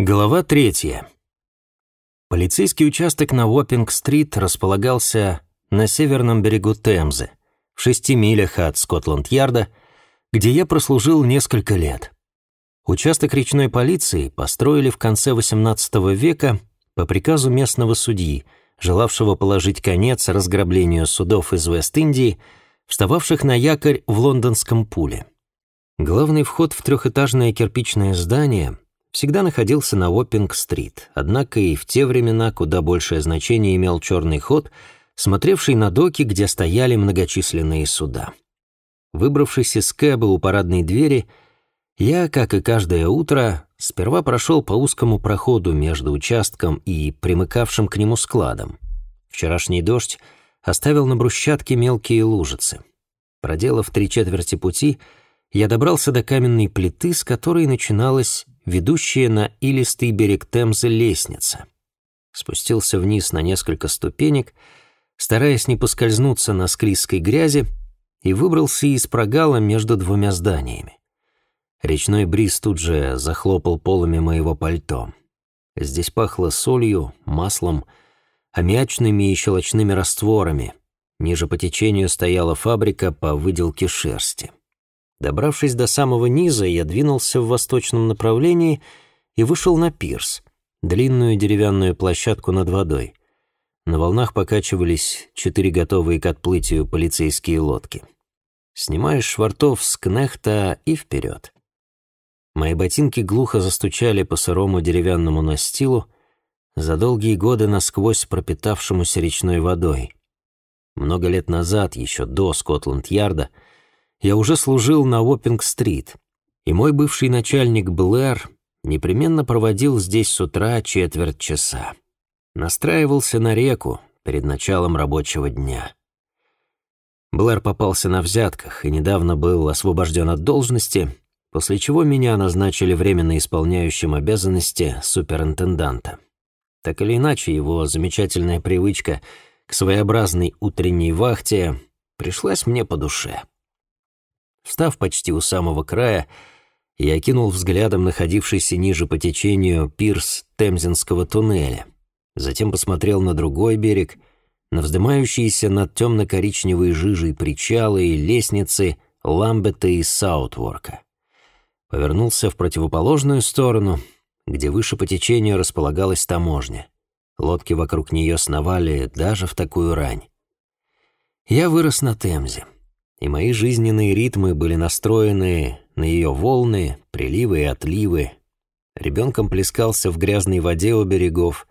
Глава третья. Полицейский участок на Уоппинг-стрит располагался на северном берегу Темзы, в шести милях от Скотланд-Ярда, где я прослужил несколько лет. Участок речной полиции построили в конце XVIII века по приказу местного судьи, желавшего положить конец разграблению судов из Вест-Индии, встававших на якорь в лондонском пуле. Главный вход в трехэтажное кирпичное здание всегда находился на Уоппинг-стрит, однако и в те времена куда большее значение имел черный ход, смотревший на доки, где стояли многочисленные суда. Выбравшись из кэба у парадной двери, я, как и каждое утро, сперва прошел по узкому проходу между участком и примыкавшим к нему складом. Вчерашний дождь оставил на брусчатке мелкие лужицы. Проделав три четверти пути, я добрался до каменной плиты, с которой начиналась ведущая на илистый берег Темзы лестница. Спустился вниз на несколько ступенек, стараясь не поскользнуться на склизкой грязи, и выбрался из прогала между двумя зданиями. Речной бриз тут же захлопал полами моего пальто. Здесь пахло солью, маслом, аммиачными и щелочными растворами. Ниже по течению стояла фабрика по выделке шерсти. Добравшись до самого низа, я двинулся в восточном направлении и вышел на пирс, длинную деревянную площадку над водой. На волнах покачивались четыре готовые к отплытию полицейские лодки. Снимаешь швартов с кнехта и вперед. Мои ботинки глухо застучали по сырому деревянному настилу, за долгие годы насквозь пропитавшемуся речной водой. Много лет назад, еще до Скотланд-Ярда, я уже служил на Уоппинг-стрит, и мой бывший начальник Блэр непременно проводил здесь с утра четверть часа. Настраивался на реку перед началом рабочего дня. Блэр попался на взятках и недавно был освобожден от должности, после чего меня назначили временно исполняющим обязанности суперинтенданта. Так или иначе, его замечательная привычка к своеобразной утренней вахте пришлась мне по душе. Встав почти у самого края, я окинул взглядом находившийся ниже по течению пирс Темзинского туннеля. Затем посмотрел на другой берег, на вздымающиеся над темно-коричневой жижей причалы и лестницы Ламбета и Саутворка. Повернулся в противоположную сторону, где выше по течению располагалась таможня. Лодки вокруг нее сновали даже в такую рань. Я вырос на Темзе и мои жизненные ритмы были настроены на ее волны, приливы и отливы. Ребенком плескался в грязной воде у берегов,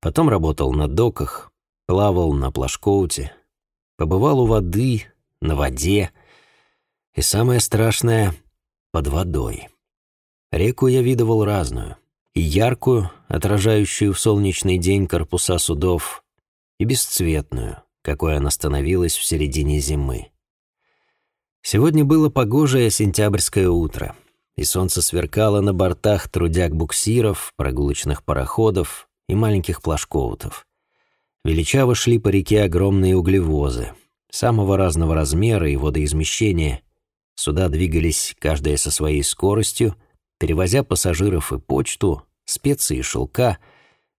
потом работал на доках, плавал на плашкоуте, побывал у воды, на воде и, самое страшное, под водой. Реку я видывал разную, и яркую, отражающую в солнечный день корпуса судов, и бесцветную, какой она становилась в середине зимы. Сегодня было погожее сентябрьское утро, и солнце сверкало на бортах трудяг буксиров, прогулочных пароходов и маленьких плашкоутов. Величаво шли по реке огромные углевозы, самого разного размера и водоизмещения. Суда двигались, каждая со своей скоростью, перевозя пассажиров и почту, специи и шелка,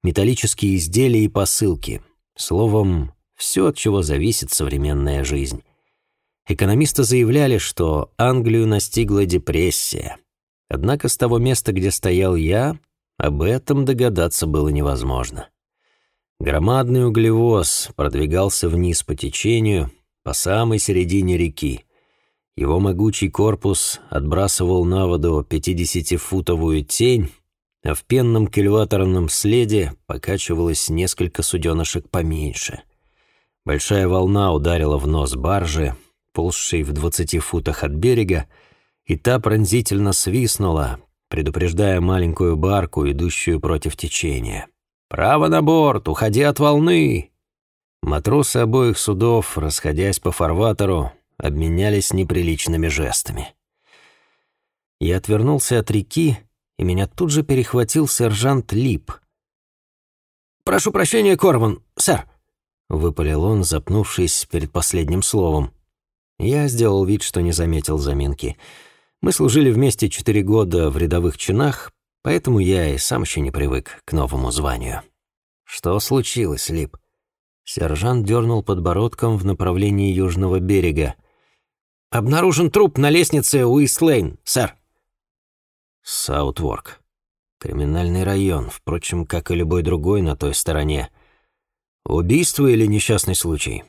металлические изделия и посылки. Словом, все, от чего зависит современная жизнь. Экономисты заявляли, что Англию настигла депрессия. Однако с того места, где стоял я, об этом догадаться было невозможно. Громадный углевоз продвигался вниз по течению, по самой середине реки. Его могучий корпус отбрасывал на воду 50-футовую тень, а в пенном кильваторном следе покачивалось несколько суденышек поменьше. Большая волна ударила в нос баржи, ползшей в двадцати футах от берега, и та пронзительно свистнула, предупреждая маленькую барку, идущую против течения. «Право на борт! Уходи от волны!» Матросы обоих судов, расходясь по фарватеру, обменялись неприличными жестами. Я отвернулся от реки, и меня тут же перехватил сержант Лип. «Прошу прощения, Корван, сэр!» — выпалил он, запнувшись перед последним словом. Я сделал вид, что не заметил заминки. Мы служили вместе четыре года в рядовых чинах, Поэтому я и сам еще не привык к новому званию. Что случилось, Лип? Сержант дернул подбородком в направлении южного берега. «Обнаружен труп на лестнице Уист-Лейн, сэр». Саутворк. Криминальный район, впрочем, как и любой другой на той стороне. Убийство или несчастный случай?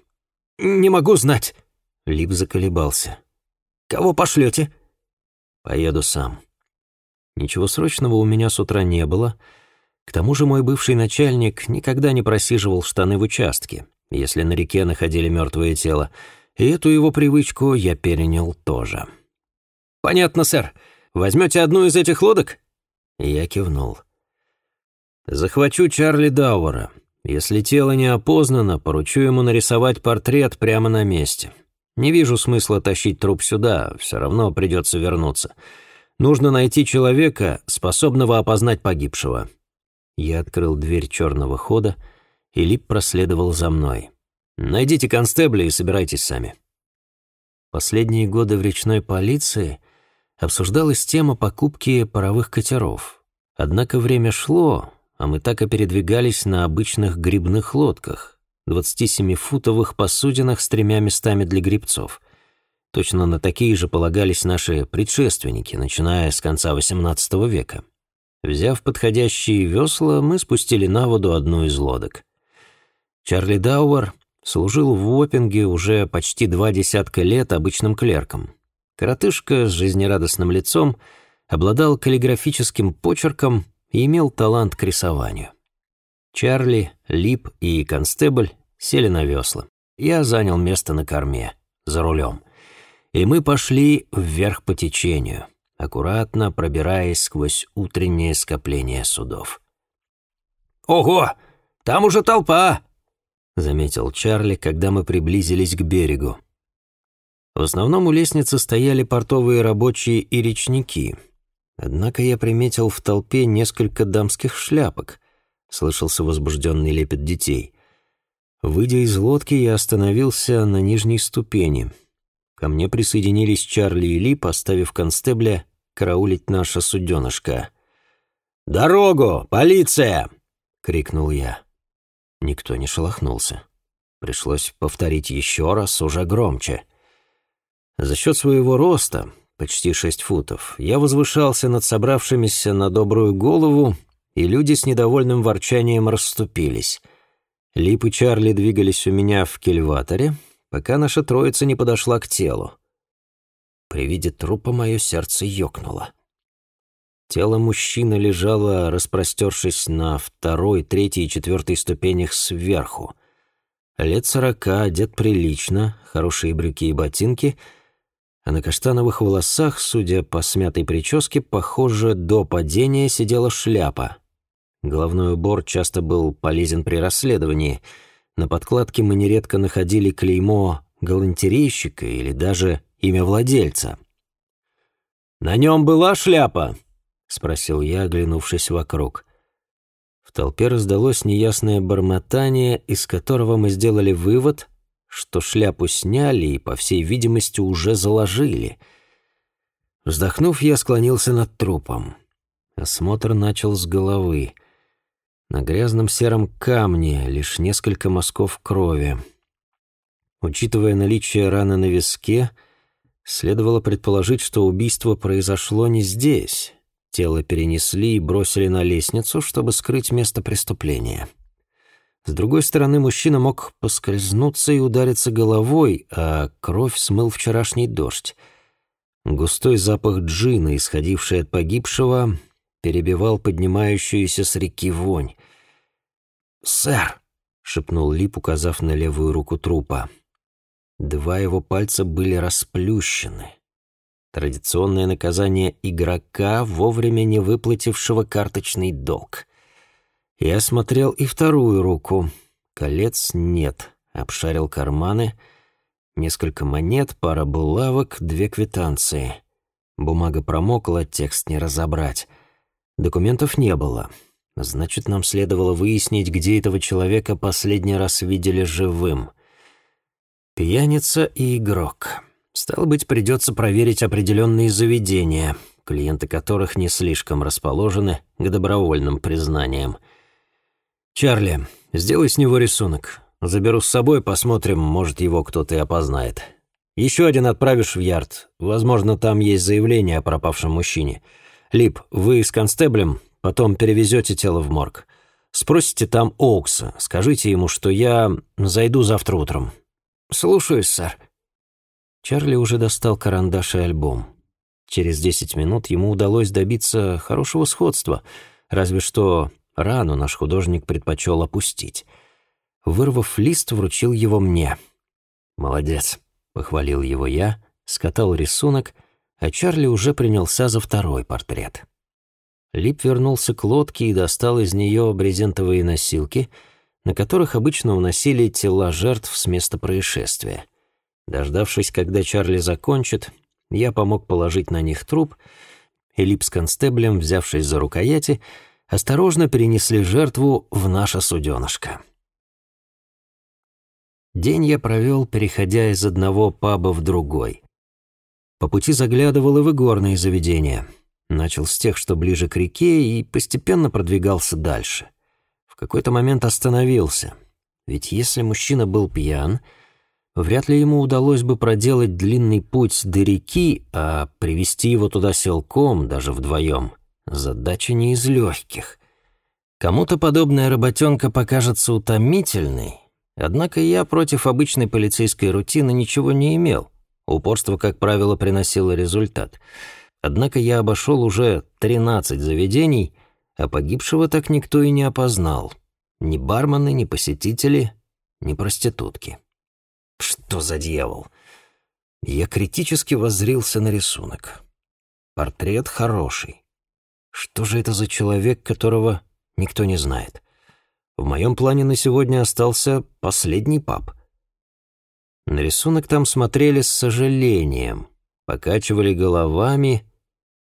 «Не могу знать», — Лип заколебался. «Кого пошлете?» «Поеду сам». Ничего срочного у меня с утра не было. К тому же мой бывший начальник никогда не просиживал штаны в участке, если на реке находили мертвое тело, и эту его привычку я перенял тоже. «Понятно, сэр. Возьмете одну из этих лодок?» Я кивнул. «Захвачу Чарли Дауэра. Если тело не опознано, поручу ему нарисовать портрет прямо на месте. Не вижу смысла тащить труп сюда, все равно придется вернуться. Нужно найти человека, способного опознать погибшего». Я открыл дверь черного хода, и Лип проследовал за мной. «Найдите констебля и собирайтесь сами». Последние годы в речной полиции обсуждалась тема покупки паровых катеров. Однако время шло, а мы так и передвигались на обычных грибных лодках, 27-футовых посудинах с тремя местами для грибцов. Точно на такие же полагались наши предшественники, начиная с конца XVIII века. Взяв подходящие весла, мы спустили на воду одну из лодок. Чарли Дауэр служил в Уоппинге уже почти два десятка лет обычным клерком. Коротышка с жизнерадостным лицом обладал каллиграфическим почерком и имел талант к рисованию. Чарли, Лип и Констебль сели на весла. Я занял место на корме, за рулем и мы пошли вверх по течению, аккуратно пробираясь сквозь утреннее скопление судов. «Ого! Там уже толпа!» — заметил Чарли, когда мы приблизились к берегу. В основном у лестницы стояли портовые рабочие и речники. Однако я приметил в толпе несколько дамских шляпок. Слышался возбужденный лепет детей. Выйдя из лодки, я остановился на нижней ступени — Ко мне присоединились Чарли и Ли, поставив констебля караулить наше суденышко. «Дорогу! Полиция!» — крикнул я. Никто не шелохнулся. Пришлось повторить еще раз, уже громче. За счет своего роста, почти шесть футов, я возвышался над собравшимися на добрую голову, и люди с недовольным ворчанием расступились. Лип и Чарли двигались у меня в кельваторе, пока наша троица не подошла к телу. При виде трупа мое сердце ёкнуло. Тело мужчины лежало, распростершись на второй, третьей и четвертой ступенях сверху. Лет сорока, одет прилично, хорошие брюки и ботинки, а на каштановых волосах, судя по смятой прическе, похоже, до падения сидела шляпа. Головной убор часто был полезен при расследовании — на подкладке мы нередко находили клеймо галантерейщика или даже имя владельца. «На нем была шляпа?» — спросил я, оглянувшись вокруг. В толпе раздалось неясное бормотание, из которого мы сделали вывод, что шляпу сняли и, по всей видимости, уже заложили. Вздохнув, я склонился над трупом. Осмотр начал с головы — на грязном сером камне лишь несколько мазков крови. Учитывая наличие раны на виске, следовало предположить, что убийство произошло не здесь. Тело перенесли и бросили на лестницу, чтобы скрыть место преступления. С другой стороны, мужчина мог поскользнуться и удариться головой, а кровь смыл вчерашний дождь. Густой запах джина, исходивший от погибшего, перебивал поднимающуюся с реки вонь. «Сэр!» — шепнул Лип, указав на левую руку трупа. Два его пальца были расплющены. Традиционное наказание игрока, вовремя не выплатившего карточный долг. Я осмотрел и вторую руку. Колец нет. Обшарил карманы. Несколько монет, пара булавок, две квитанции. Бумага промокла, текст не разобрать. Документов не было. Значит, нам следовало выяснить, где этого человека последний раз видели живым. Пьяница и игрок. Стало быть, придется проверить определенные заведения. клиенты которых не слишком расположены к добровольным признаниям. «Чарли, сделай с него рисунок. Заберу с собой, посмотрим, может, его кто-то и опознает. Еще один отправишь в Ярд. Возможно, там есть заявление о пропавшем мужчине. Лип, вы с констеблем потом перевезете тело в морг. Спросите там Оукса, скажите ему, что я зайду завтра утром». «Слушаюсь, сэр». Чарли уже достал карандаш и альбом. Через десять минут ему удалось добиться хорошего сходства, разве что рану наш художник предпочел опустить. Вырвав лист, вручил его мне. «Молодец», — похвалил его я, скатал рисунок, а Чарли уже принялся за второй портрет. Лип вернулся к лодке и достал из нее брезентовые носилки, на которых обычно уносили тела жертв с места происшествия. Дождавшись, когда Чарли закончит, я помог положить на них труп, и Лип с констеблем, взявшись за рукояти, осторожно перенесли жертву в наше суденышко. День я провел, переходя из одного паба в другой. По пути заглядывал и в игорные заведения. Начал с тех, что ближе к реке, и постепенно продвигался дальше. В какой-то момент остановился. Ведь если мужчина был пьян, вряд ли ему удалось бы проделать длинный путь до реки, а привести его туда силком, даже вдвоем, задача не из легких. Кому-то подобная работенка покажется утомительной, однако я против обычной полицейской рутины ничего не имел. Упорство, как правило, приносило результат. Однако я обошел уже 13 заведений, а погибшего так никто и не опознал. Ни бармены, ни посетители, ни проститутки. Что за дьявол? Я критически воззрился на рисунок. Портрет хороший. Что же это за человек, которого никто не знает? В моем плане на сегодня остался последний пап. На рисунок там смотрели с сожалением, покачивали головами.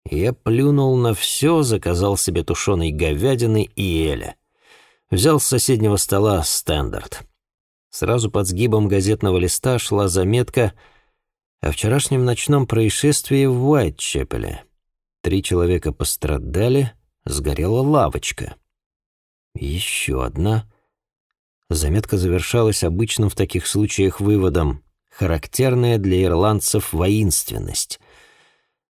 Я плюнул на все, заказал себе тушеной говядины и эля. Взял с соседнего стола стандарт. Сразу под сгибом газетного листа шла заметка о вчерашнем ночном происшествии в Уайтчепеле. Три человека пострадали, сгорела лавочка. Еще одна. Заметка завершалась обычным в таких случаях выводом, характерная для ирландцев воинственность.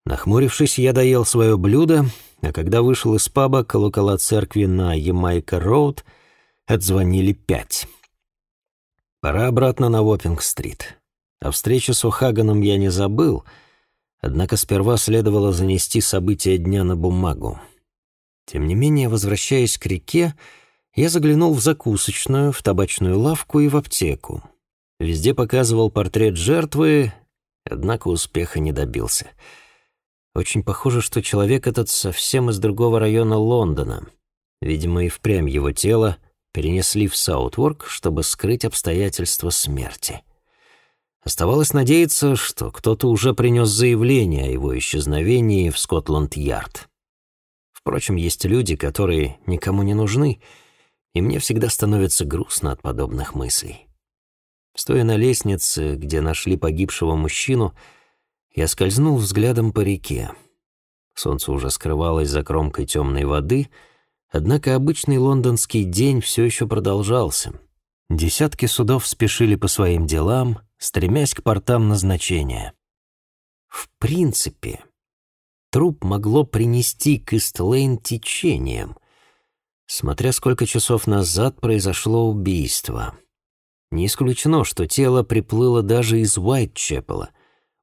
Нахмурившись, я доел свое блюдо, а когда вышел из паба, колокола церкви на Ямайка-роуд отзвонили пять. Пора обратно на Уоппинг-стрит. О встрече с Ухаганом я не забыл, однако сперва следовало занести события дня на бумагу. Тем не менее, возвращаясь к реке, я заглянул в закусочную, в табачную лавку и в аптеку. Везде показывал портрет жертвы, однако успеха не добился. Очень похоже, что человек этот совсем из другого района Лондона. Видимо, и впрямь его тело — перенесли в Саутворк, чтобы скрыть обстоятельства смерти. Оставалось надеяться, что кто-то уже принес заявление о его исчезновении в Скотланд-Ярд. Впрочем, есть люди, которые никому не нужны, и мне всегда становится грустно от подобных мыслей. Стоя на лестнице, где нашли погибшего мужчину, я скользнул взглядом по реке. Солнце уже скрывалось за кромкой темной воды — Однако обычный лондонский день все еще продолжался. Десятки судов спешили по своим делам, стремясь к портам назначения. В принципе, труп могло принести к Истлейн течением, смотря сколько часов назад произошло убийство. Не исключено, что тело приплыло даже из Уайтчепела.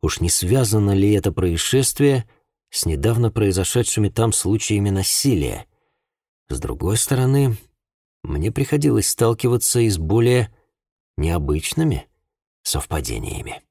Уж не связано ли это происшествие с недавно произошедшими там случаями насилия? С другой стороны, мне приходилось сталкиваться и с более необычными совпадениями.